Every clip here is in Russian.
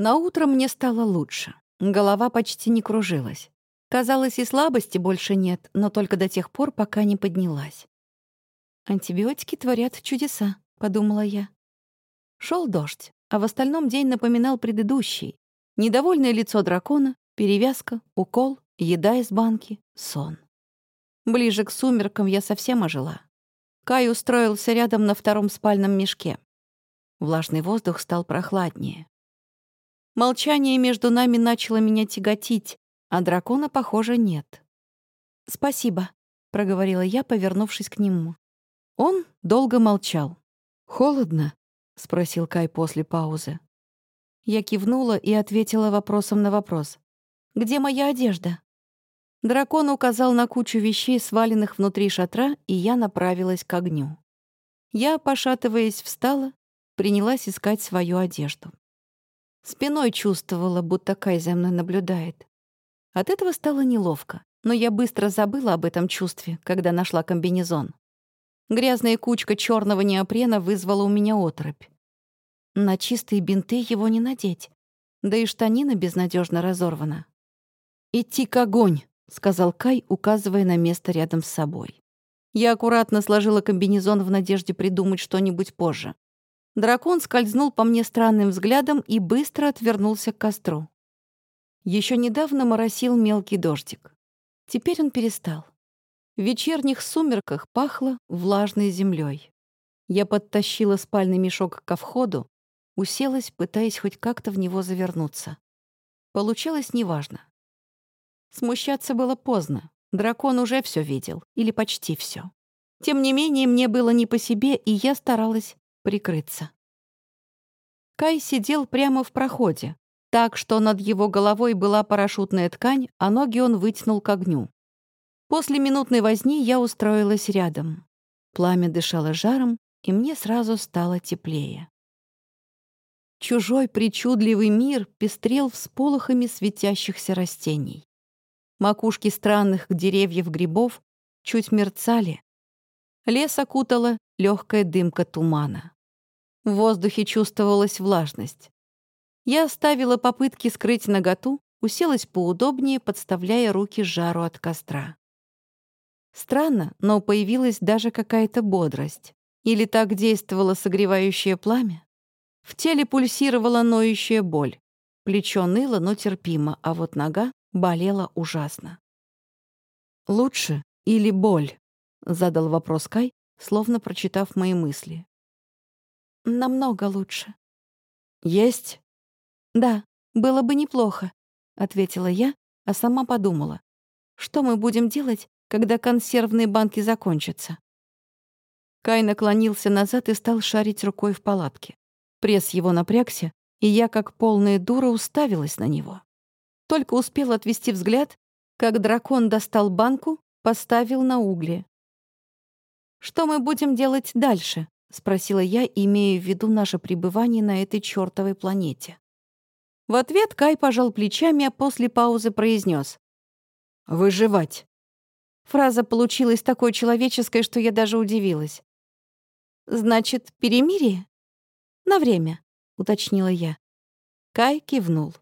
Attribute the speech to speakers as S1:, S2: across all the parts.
S1: На утро мне стало лучше. Голова почти не кружилась. Казалось, и слабости больше нет, но только до тех пор, пока не поднялась. «Антибиотики творят чудеса», — подумала я. Шел дождь, а в остальном день напоминал предыдущий. Недовольное лицо дракона, перевязка, укол, еда из банки, сон. Ближе к сумеркам я совсем ожила. Кай устроился рядом на втором спальном мешке. Влажный воздух стал прохладнее. Молчание между нами начало меня тяготить, а дракона, похоже, нет. «Спасибо», — проговорила я, повернувшись к нему. Он долго молчал. «Холодно?» — спросил Кай после паузы. Я кивнула и ответила вопросом на вопрос. «Где моя одежда?» Дракон указал на кучу вещей, сваленных внутри шатра, и я направилась к огню. Я, пошатываясь, встала, принялась искать свою одежду. Спиной чувствовала, будто Кай за мной наблюдает. От этого стало неловко, но я быстро забыла об этом чувстве, когда нашла комбинезон. Грязная кучка черного неопрена вызвала у меня оторопь. На чистые бинты его не надеть, да и штанина безнадежно разорвана. «Идти к огонь!» — сказал Кай, указывая на место рядом с собой. Я аккуратно сложила комбинезон в надежде придумать что-нибудь позже. Дракон скользнул по мне странным взглядом и быстро отвернулся к костру. Еще недавно моросил мелкий дождик. Теперь он перестал. В вечерних сумерках пахло влажной землей. Я подтащила спальный мешок ко входу, уселась, пытаясь хоть как-то в него завернуться. Получалось неважно. Смущаться было поздно. Дракон уже все видел, или почти все. Тем не менее, мне было не по себе, и я старалась прикрыться. Кай сидел прямо в проходе, так что над его головой была парашютная ткань, а ноги он вытянул к огню. После минутной возни я устроилась рядом. Пламя дышало жаром, и мне сразу стало теплее. Чужой причудливый мир пестрел всполохами светящихся растений. Макушки странных деревьев грибов чуть мерцали. Лес окутала легкая дымка тумана. В воздухе чувствовалась влажность. Я оставила попытки скрыть наготу, уселась поудобнее, подставляя руки жару от костра. Странно, но появилась даже какая-то бодрость. Или так действовало согревающее пламя? В теле пульсировала ноющая боль. Плечо ныло, но терпимо, а вот нога болела ужасно. «Лучше или боль?» — задал вопрос Кай, словно прочитав мои мысли. «Намного лучше». «Есть?» «Да, было бы неплохо», — ответила я, а сама подумала. «Что мы будем делать, когда консервные банки закончатся?» Кай наклонился назад и стал шарить рукой в палатке. Пресс его напрягся, и я, как полная дура, уставилась на него. Только успел отвести взгляд, как дракон достал банку, поставил на угли. «Что мы будем делать дальше?» — спросила я, имея в виду наше пребывание на этой чёртовой планете. В ответ Кай пожал плечами, а после паузы произнес: «Выживать». Фраза получилась такой человеческой, что я даже удивилась. «Значит, перемирие?» «На время», — уточнила я. Кай кивнул.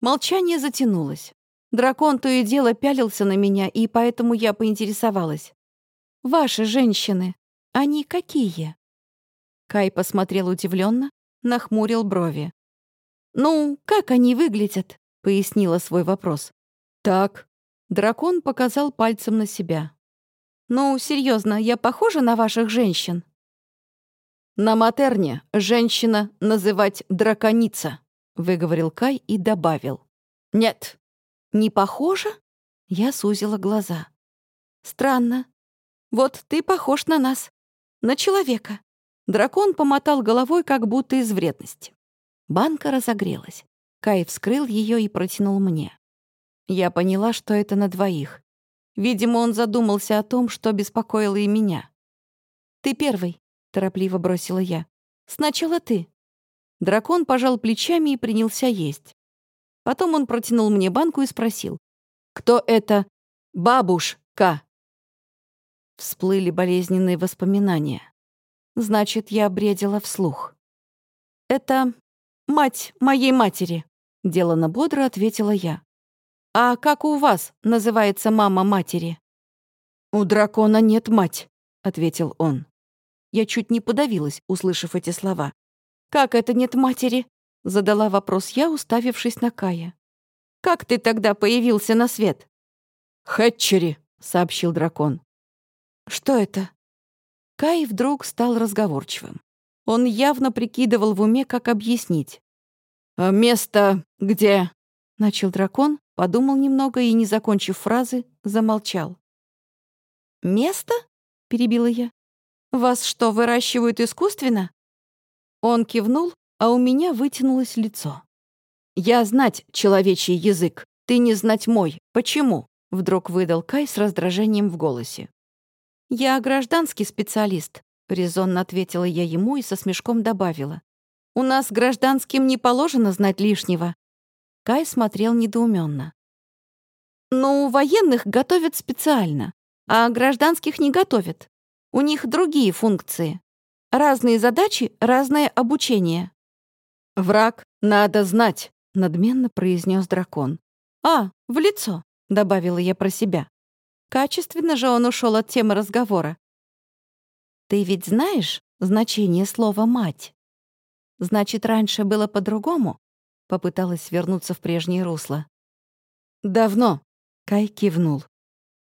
S1: Молчание затянулось. Дракон то и дело пялился на меня, и поэтому я поинтересовалась. «Ваши женщины, они какие?» Кай посмотрел удивленно, нахмурил брови. «Ну, как они выглядят?» — пояснила свой вопрос. «Так». Дракон показал пальцем на себя. «Ну, серьезно, я похожа на ваших женщин?» «На матерне женщина называть драконица», выговорил Кай и добавил. «Нет». «Не похоже?» Я сузила глаза. «Странно. Вот ты похож на нас. На человека». Дракон помотал головой, как будто из вредности. Банка разогрелась. Кай вскрыл ее и протянул мне. Я поняла, что это на двоих. Видимо, он задумался о том, что беспокоило и меня. «Ты первый», — торопливо бросила я. «Сначала ты». Дракон пожал плечами и принялся есть. Потом он протянул мне банку и спросил. «Кто это? Бабушка!» Всплыли болезненные воспоминания. Значит, я бредила вслух. «Это мать моей матери», — делано бодро ответила я. «А как у вас называется мама матери?» «У дракона нет мать», — ответил он. Я чуть не подавилась, услышав эти слова. «Как это нет матери?» — задала вопрос я, уставившись на Кая. «Как ты тогда появился на свет?» «Хэтчери», — сообщил дракон. «Что это?» Кай вдруг стал разговорчивым. Он явно прикидывал в уме, как объяснить. «А «Место где?» — начал дракон, подумал немного и, не закончив фразы, замолчал. «Место?» — перебила я. «Вас что, выращивают искусственно?» Он кивнул, а у меня вытянулось лицо. «Я знать человечий язык, ты не знать мой. Почему?» — вдруг выдал Кай с раздражением в голосе. «Я гражданский специалист», — резонно ответила я ему и со смешком добавила. «У нас гражданским не положено знать лишнего». Кай смотрел недоуменно. «Ну, военных готовят специально, а гражданских не готовят. У них другие функции. Разные задачи, разное обучение. «Враг надо знать», — надменно произнес дракон. «А, в лицо», — добавила я про себя. Качественно же он ушел от темы разговора. «Ты ведь знаешь значение слова «мать»?» «Значит, раньше было по-другому?» Попыталась вернуться в прежнее русло. «Давно», — Кай кивнул.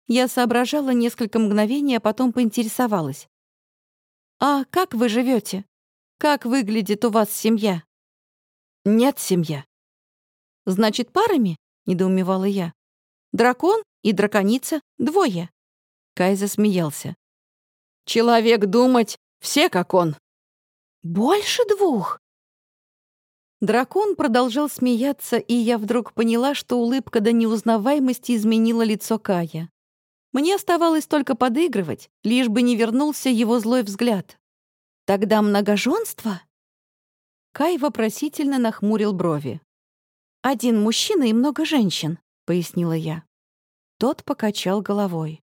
S1: Я соображала несколько мгновений, а потом поинтересовалась. «А как вы живете? Как выглядит у вас семья?» «Нет семья». «Значит, парами?» — недоумевала я. «Дракон и драконица — двое». Кай засмеялся. «Человек думать, все как он». «Больше двух?» Дракон продолжал смеяться, и я вдруг поняла, что улыбка до неузнаваемости изменила лицо Кая. Мне оставалось только подыгрывать, лишь бы не вернулся его злой взгляд. «Тогда многоженство?» Кай вопросительно нахмурил брови. «Один мужчина и много женщин», — пояснила я. Тот покачал головой.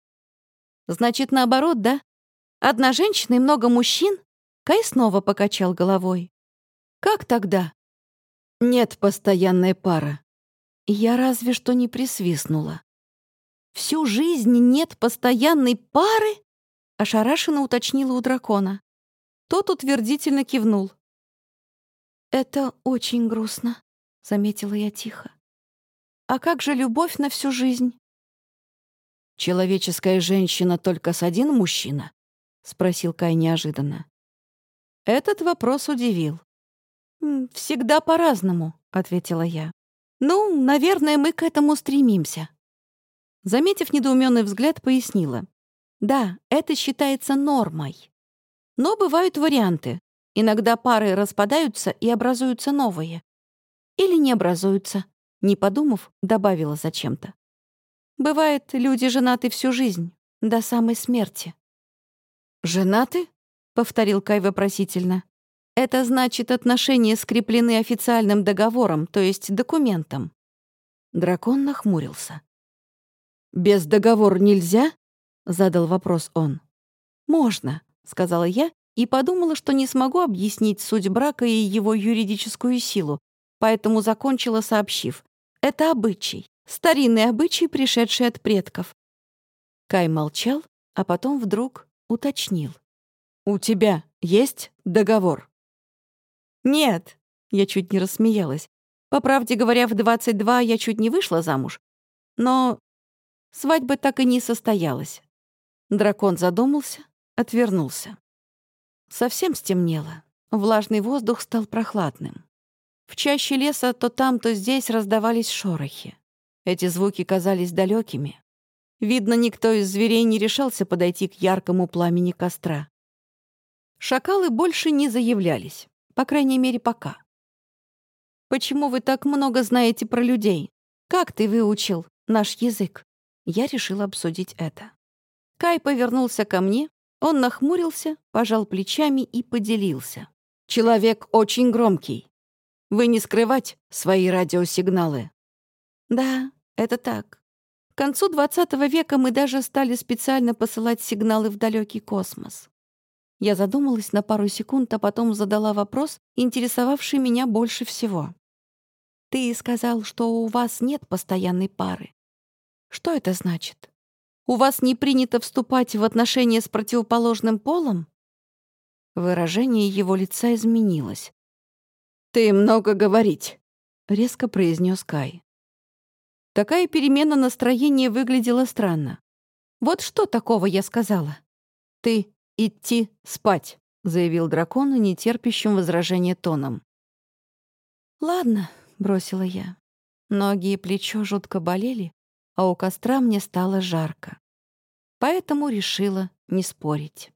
S1: «Значит, наоборот, да? Одна женщина и много мужчин?» Кай снова покачал головой. «Как тогда?» «Нет постоянной пары». Я разве что не присвистнула. Всю жизнь нет постоянной пары?» — ошарашенно уточнила у дракона. Тот утвердительно кивнул. «Это очень грустно», — заметила я тихо. «А как же любовь на всю жизнь?» «Человеческая женщина только с один мужчина?» — спросил Кай неожиданно. Этот вопрос удивил. «Всегда по-разному», — ответила я. «Ну, наверное, мы к этому стремимся». Заметив недоуменный взгляд, пояснила. «Да, это считается нормой. Но бывают варианты. Иногда пары распадаются и образуются новые. Или не образуются. Не подумав, добавила зачем-то. Бывает, люди женаты всю жизнь, до самой смерти. «Женаты?» — повторил Кай вопросительно. «Это значит, отношения скреплены официальным договором, то есть документом». Дракон нахмурился. «Без договора нельзя?» — задал вопрос он. «Можно», — сказала я и подумала, что не смогу объяснить суть брака и его юридическую силу, поэтому закончила, сообщив. «Это обычай, старинный обычай, пришедший от предков». Кай молчал, а потом вдруг уточнил. «У тебя есть договор?» «Нет», — я чуть не рассмеялась. По правде говоря, в 22 я чуть не вышла замуж. Но Свадьба так и не состоялась. Дракон задумался, отвернулся. Совсем стемнело. Влажный воздух стал прохладным. В чаще леса то там, то здесь раздавались шорохи. Эти звуки казались далекими. Видно, никто из зверей не решался подойти к яркому пламени костра. Шакалы больше не заявлялись, по крайней мере, пока. «Почему вы так много знаете про людей? Как ты выучил наш язык?» я решила обсудить это. Кай повернулся ко мне, он нахмурился, пожал плечами и поделился. «Человек очень громкий. Вы не скрывать свои радиосигналы?» «Да, это так. К концу XX века мы даже стали специально посылать сигналы в далекий космос. Я задумалась на пару секунд, а потом задала вопрос, интересовавший меня больше всего. «Ты сказал, что у вас нет постоянной пары. Что это значит? У вас не принято вступать в отношения с противоположным полом?» Выражение его лица изменилось. «Ты много говорить», — резко произнес Кай. Такая перемена настроения выглядела странно. «Вот что такого я сказала?» «Ты идти спать», — заявил дракон нетерпящим возражения тоном. «Ладно», — бросила я. Ноги и плечо жутко болели, а у костра мне стало жарко. Поэтому решила не спорить.